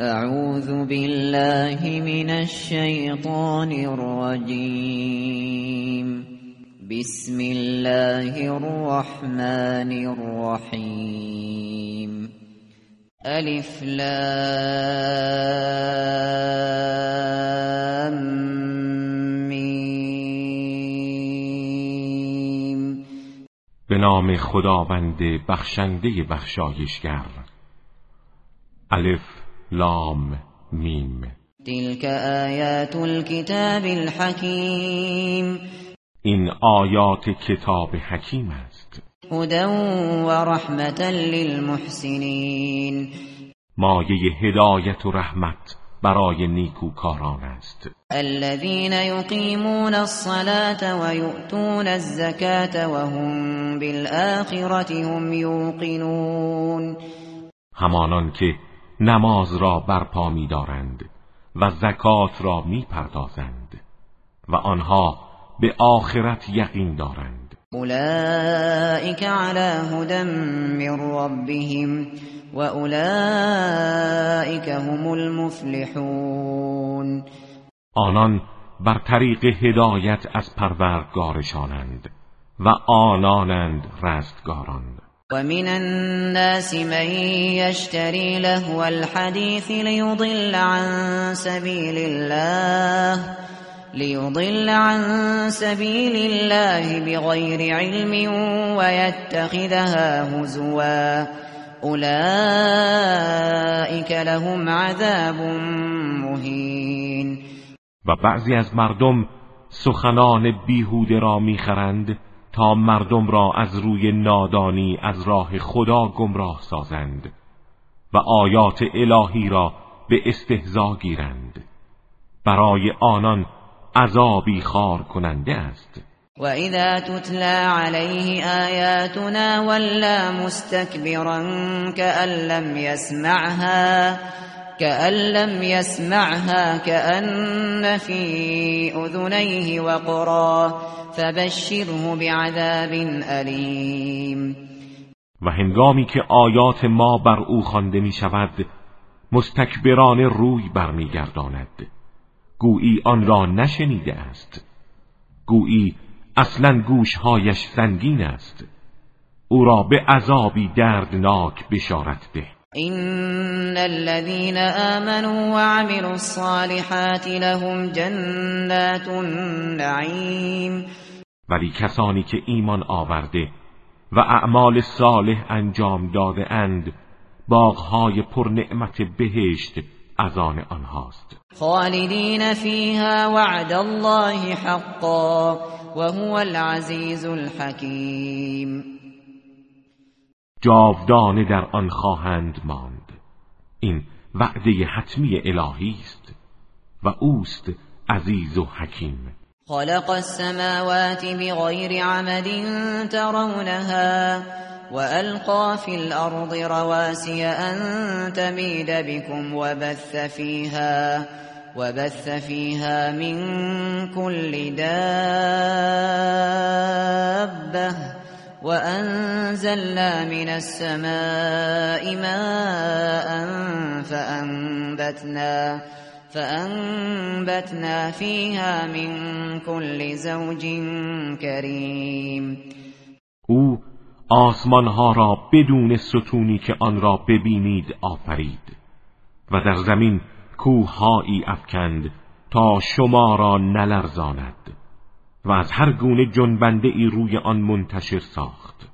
اعوذ بالله من الشیطان الرجیم بسم الله الرحمن الرحیم الف لام میم به نام خداوند بخشنده بخشایشگر. الف لام میم. تلك آیات الكتاب الحکیم این آیات کتاب حکیم است. هدى و رحمتا للمحسنین مایه هدایت و رحمت برای نیکوکاران است. الذين يقيمون الصلاة ويؤتون الزكاة وهم بالآخرة هم يوقنون. همانان که نماز را برپا می دارند و زکات را می پردازند و آنها به آخرت یقین دارند. أولئك على هدى من ربهم وأولئك هم المفلحون. آنان بر طریق هدایت از پروردگارشانند و آنانند رستگاران. ومن الناس من يشتري لهو الحديث ليضل عن سبيل الله ليضل عن سبيل الله بغير علم ويتخذها هزوا. أولئك لهم عذاب مهين. و بعضی از مردم سخنان بیهوده را میخرند. تا مردم را از روی نادانی از راه خدا گمراه سازند و آیات الهی را به استهزا گیرند. برای آنان عذابی خار کننده است. وَإِذَا تُتْلَى عَلَيْهِ آيَاتُنَا وَلَّى مُسْتَكْبِرًا كَأَن لَّمْ يَسْمَعْهَا كَأَن لَّمْ يَسْمَعْهَا كَأَنَّ فِي أُذُنَيْهِ وَقْرًا فَبَشِّرْهُ بِعَذَابٍ أَلِيمٍ. و هنگامی که آیات ما بر او خوانده می شود مستکبران روی برمیگرداند. گویی آن را نشنیده است. گویی اصلا گوشهایش سنگین است. او را به عذابی دردناک بشارت ده. إن الذين آمنوا وعملوا الصالحات لهم جنات النعيم. ولی کسانی که ایمان آورده و اعمال صالح انجام داده اند باغهای پر نعمت بهشت از آن آنهاست. خالدين فيها وعد الله حقا وهو العزيز الحكيم جاودانه در آن خواهند ماند. این وعده حتمی الهی است و اوست عزیز و حکیم. خلق السماوات بغير عمد ترونها وألقى في الأرض رواسي أن تميد بكم وبث فيها وبث فيها من كل دابة. وأنزلنا من السماء ماء فأنبتنا فأنبتنا فيها من كل زوج كريم. او آسمان ها را بدون ستونی که آن را ببینید آفرید و در زمین کوههایی افکند تا شما را نلرزاند. و از هر گونه جنبنده ای روی آن منتشر ساخت.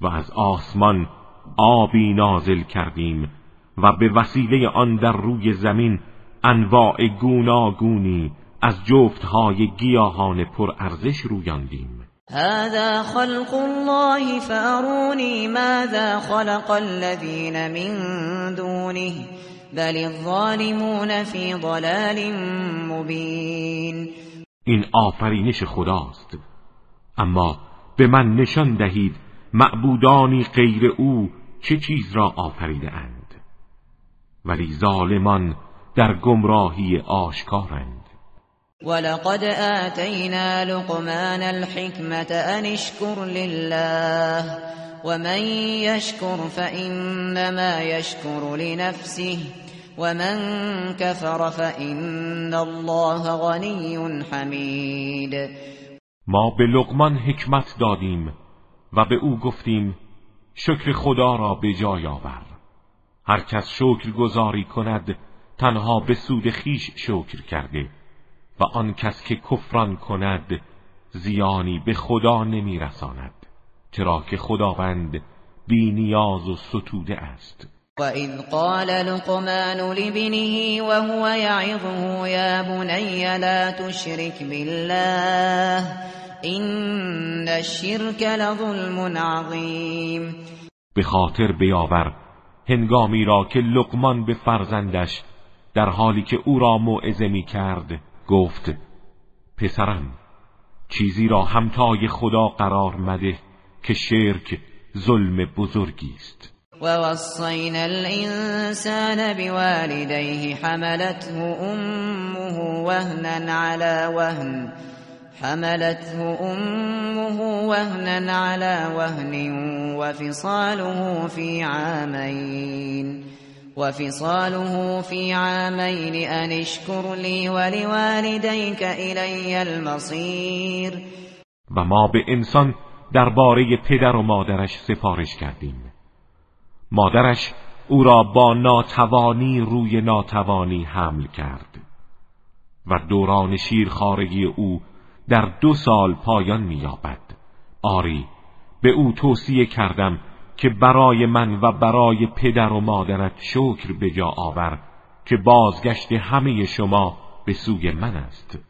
و از آسمان آبی نازل کردیم و به وسیله آن در روی زمین انواع گوناگونی از جفتهای گیاهان پرارزش رویاندیم. هذا خلق الله فأروني ماذا خلق الذين من دونه بل الظالمون في ضلال مبين. این آفرینش خداست. اما به من نشان دهید معبودانی غیر او چه چیز را آفریده اند ولی ظالمان در گمراهی آشکارند. ولقد آتينا لقمان الحكمة أن اشكر لله ومن يشكر فإنما يشكر لنفسه ومن كفر فإن الله غنی حمید ما به لقمان حکمت دادیم و به او گفتیم شکر خدا را به جای آور. هر کس شکر گذاری کند تنها به سود خیش شکر کرده و آن کس که کفران کند زیانی به خدا نمیرساند چرا که خداوند بی نیاز و ستوده است. وإذ قال لقمان لابنه وهو يعظه يا بني لا تشرك بالله إن الشرك لظلم عظیم به خاطر بیاور هنگامی را که لقمان به فرزندش در حالی که او را موعظه می کرد گفت پسرم چیزی را همتای خدا قرار مده که شرک ظلم بزرگی است. ووصينا الإنسان بوالديه حملته أمه وهنا على وهن. حملته أمه وهنا على وهن وفصاله في عامين. وفصاله في عامين أن اشكر لي ولوالديك إلي المصير. و ما به انسان درباره پدر و مادرش سفارش کردیم. مادرش او را با ناتوانی روی ناتوانی حمل کرد و دوران شیرخارگی او در دو سال پایان مییابد. آری به او توصیه کردم که برای من و برای پدر و مادرت شکر به جا آور که بازگشت همه شما به سوی من است.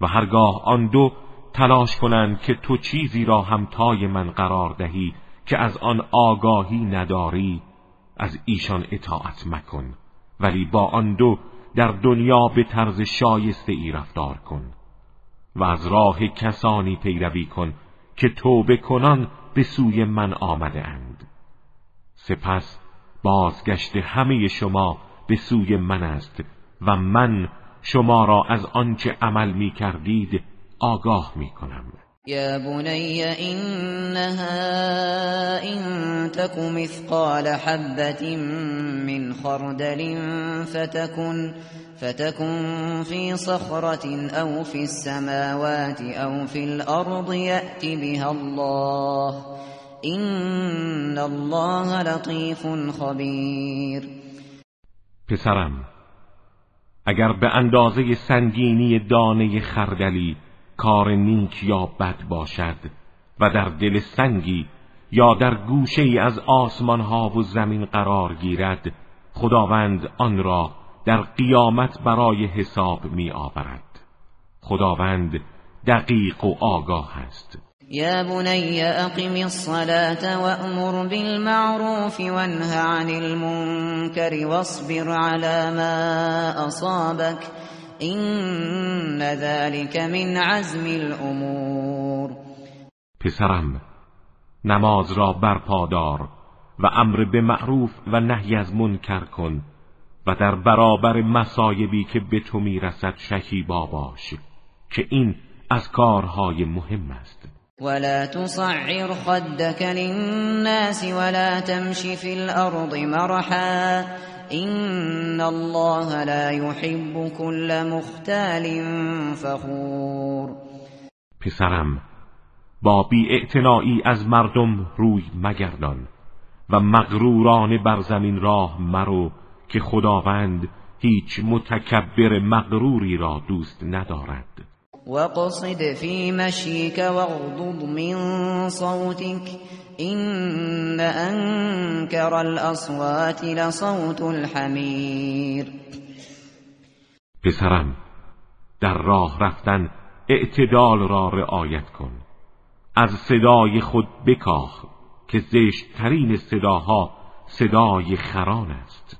و هرگاه آن دو تلاش کنند که تو چیزی را همتای من قرار دهی که از آن آگاهی نداری از ایشان اطاعت مکن. ولی با آن دو در دنیا به طرز شایسته ای رفتار کن و از راه کسانی پیروی کن که توبه کنان به سوی من آمده اند. سپس بازگشت همه شما به سوی من است و من شما را از آنچه عمل می کردید آگاه می کنم. یا بنی اینها این تکو مثقال حبت من خردل فتكن فتكن في صخرة أو في السماوات أو في الأرض يأتي بها الله. إن الله لطيف خبير پسرم اگر به اندازه سنگینی دانه خردلی کار نیک یا بد باشد و در دل سنگی یا در گوشه ای از آسمان ها و زمین قرار گیرد خداوند آن را در قیامت برای حساب می آورد خداوند دقیق و آگاه است. یا بنی اقم الصلاة وأمر بالمعروف وانه عن المنكر واصبر على ما اصابك این ذلك من عزم الامور پسرم نماز را برپادار و امر به معروف و نهی از منکر کن و در برابر مصایبی که به تو می‌رسد شکیبا باش که این از کارهای مهم است. ولا تصعر خدك للناس ولا تمشي في الأرض مرحا إن الله لا يحب كل مختال فخور. پسرم با بی از مردم روی مگردان و مغروران بر زمین راه مرو که خداوند هیچ متکبر مغروری را دوست ندارد. وقصد في مشيك واغضض من صوتك إن أنكر الأصوات لصوت الحمیر پسرم در راه رفتن اعتدال را رعایت کن. از صدای خود بکاه که زشتترین صداها صدای خران است.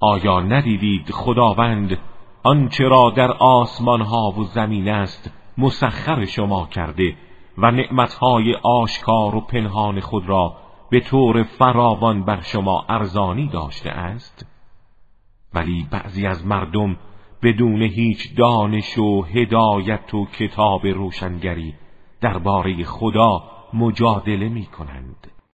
آیا ندیدید خداوند آنچه را در آسمان ها و زمین است مسخر شما کرده و نعمتهای آشکار و پنهان خود را به طور فراوان بر شما ارزانی داشته است؟ ولی بعضی از مردم بدون هیچ دانش و هدایت و کتاب روشنگری درباره خدا مجادله می کنند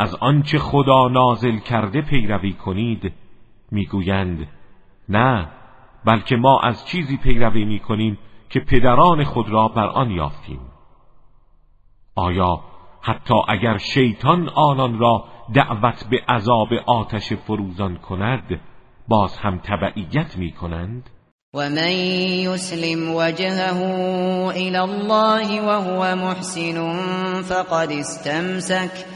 از آنچه خدا نازل کرده پیروی کنید می‌گویند نه بلکه ما از چیزی پیروی می‌کنیم که پدران خود را بر آن یافتیم. آیا حتی اگر شیطان آنان را دعوت به عذاب آتش فروزان کند باز هم تبعیت می کنند و من یسلم وجهه الى الله وهو محسن فقد استمسك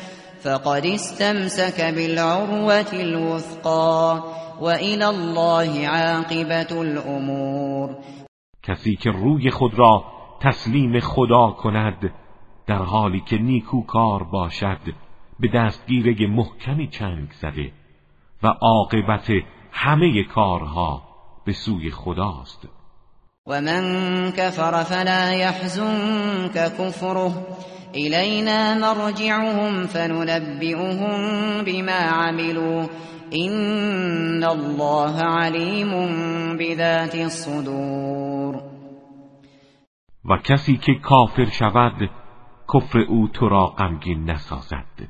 فقد استمسك بالعروة الوثقا وإلى الله عاقبة الأمور. کسی که روی خود را تسلیم خدا کند در حالی که نیکو کار باشد به دستگیره محکمی چنگ زده و عاقبت همه کارها به سوی خداست. و من کفر فلا يحزنك كفره. إلينا مرجعهم فننبئهم بما عملوا. إن الله علیم بذات الصدور. و کسی که کافر شود کفر او تو را غمگین نسازد.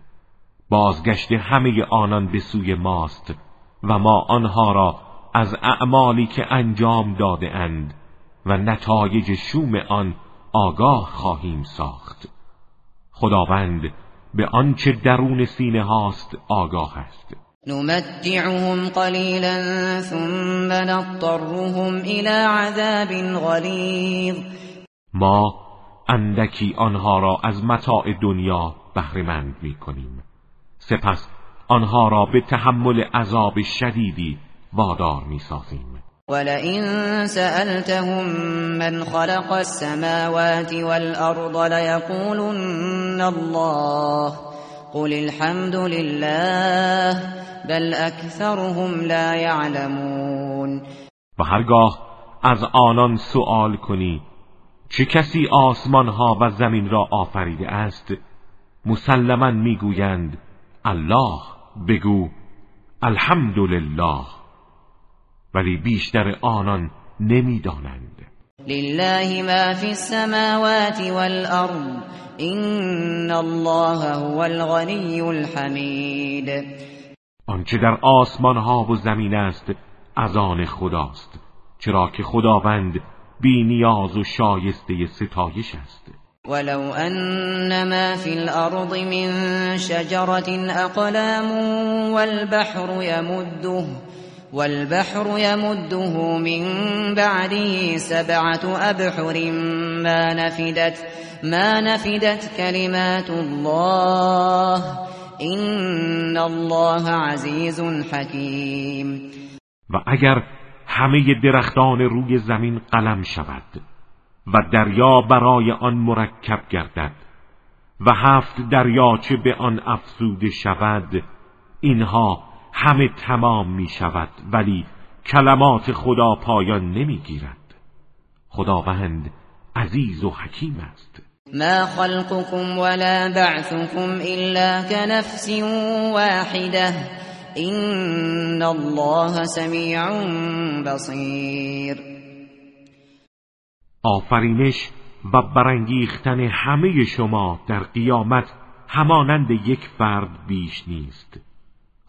بازگشت همه آنان به سوی ماست و ما آنها را از اعمالی که انجام داده اند و نتایج شوم آن آگاه خواهیم ساخت. خداوند به آنچه درون سینه هاست آگاه است. نمتعهم قلیلا ثم نضطرهم الى عذاب غلیظ. ما اندکی آنها را از متاع دنیا بهرهمند می کنیم سپس آنها را به تحمل عذاب شدیدی وادار می سازیم ولئن سألتهم من خلق السماوات والأرض ليقولن الله. قل الحمد لله بل اكثرهم لا يعلمون. و هرگاه از آنان سؤال کنی چه کسی آسمان ها و زمین را آفریده است؟ مسلما می‌گویند الله بگو الحمدلله. ولی بیشتر آنان نمی‌دانند. لله ما فی السماوات والارض این الله هو الغنی الحمید آنچه در آسمان ها و زمین است از آن خداست چرا که خداوند بی نیاز و شایسته ستایش است. ولو ان ما في الارض من شجرة اقلام والبحر يمده والبحر يمده من بعده سبعة أبحر ما نفدت ما نفدت كلمات الله. إن الله عزيز حكيم. و اگر همه درختان روی زمین قلم شود و دریا برای آن مرکب گردد و هفت دریاچه به آن افزوده شود اینها همه تمام می شود ولی کلمات خدا پایان نمی گیرد خداوند عزیز و حکیم است. ما خلقكم ولا بعثكم الا كنفس واحده این الله سمیع بصیر آفرینش و برانگیختن همه شما در قیامت همانند یک فرد بیش نیست.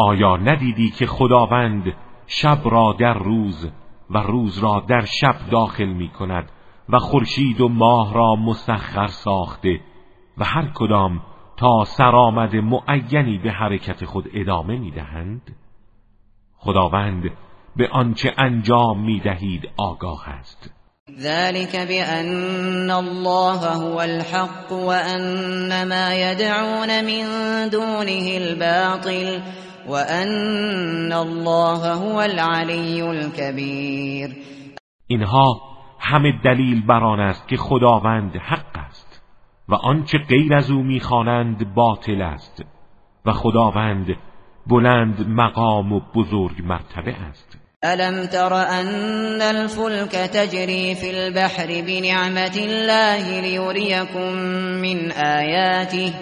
آیا ندیدی که خداوند شب را در روز و روز را در شب داخل می کند و خورشید و ماه را مسخر ساخته و هر کدام تا سرآمد معینی به حرکت خود ادامه می دهند خداوند به آنچه انجام می دهید آگاه است. ذلك بأن الله هو الحق وأن ما يدعون من دونه الباطل وأن الله هو العلی الكبیر اینها همه دلیل بر آن است که خداوند حق است و آنچه غیر از او می‌خوانند باطل است و خداوند بلند مقام و بزرگ مرتبه است. الم تر ان الفلك تجري في البحر بنعمت الله ليريكم من آياته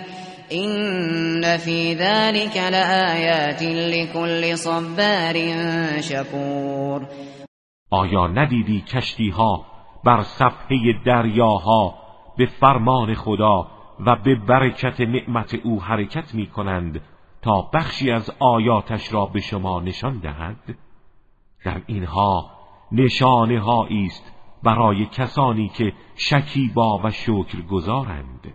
این فی ذلك لآیات لكل صبار شکور آیا ندیدی کشتی ها بر صفحه دریاها به فرمان خدا و به برکت نعمت او حرکت می کنند تا بخشی از آیاتش را به شما نشان دهد؟ در اینها نشانه است برای کسانی که شکیبا و شکر گذارند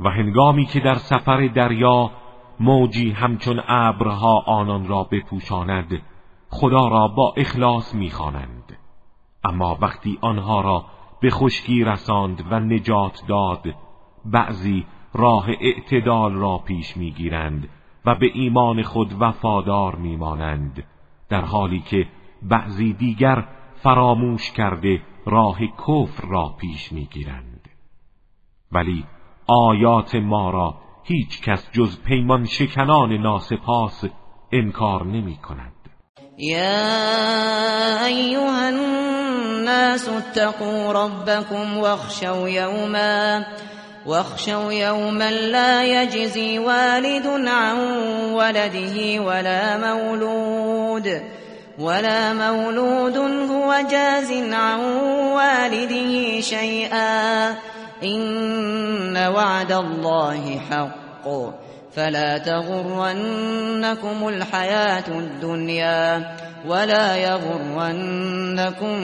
و هنگامی که در سفر دریا موجی همچون ابرها آنان را بپوشاند خدا را با اخلاص می‌خوانند. اما وقتی آنها را به خشکی رساند و نجات داد بعضی راه اعتدال را پیش می‌گیرند و به ایمان خود وفادار میمانند در حالی که بعضی دیگر فراموش کرده راه کفر را پیش می‌گیرند. ولی آیات ما را هیچ کس جز پیمان شکنان ناسپاس انکار نمی کند. یا ایها الناس اتقوا ربكم واخشوا یوما واخشوا يوما لا يجزي والد عن ولده ولا مولود ولا مولود هو جاز عن والده شيئا این وعد الله حق. فلا تغرنكم الحياة الدنيا ولا يغرنكم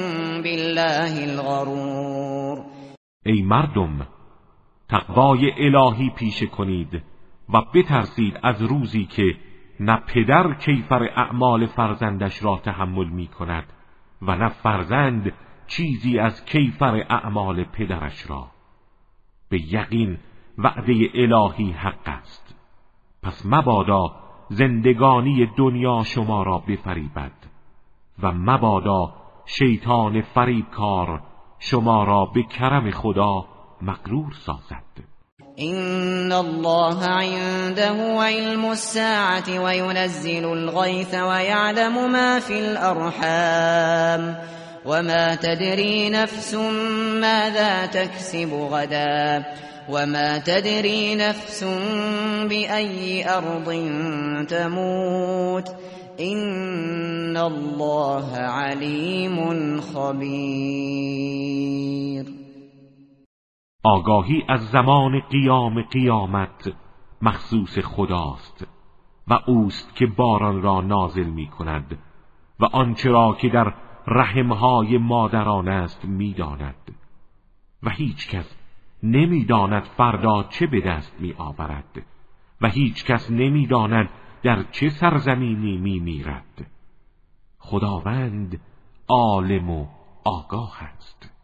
بالله الغرور. ای مردم تقوای الهی پیشه کنید و بترسید از روزی که نه پدر کیفر اعمال فرزندش را تحمل می کند و نه فرزند چیزی از کیفر اعمال پدرش را. به یقین وعده الهی حق است. پس مبادا زندگانی دنیا شما را بفریبد و مبادا شیطان فریبکار شما را به کرم خدا مغرور سازد. این الله عنده علم الساعة وينزل الغيث ويعلم ما في الأرحام. وما تدري نفس ماذا تكسب غدا وما تدري نفس بأي أرض تموت إن الله علیم خبیر آگاهی از زمان قیام قیامت مخصوص خداست و اوست که باران را نازل می کند و آنچه را که در رحمهای مادران است می‌داند و هیچ کس نمی‌داند فردا چه به دست می آورد و هیچ کس نمی‌داند در چه سرزمینی می میرد خداوند عالم و آگاه است.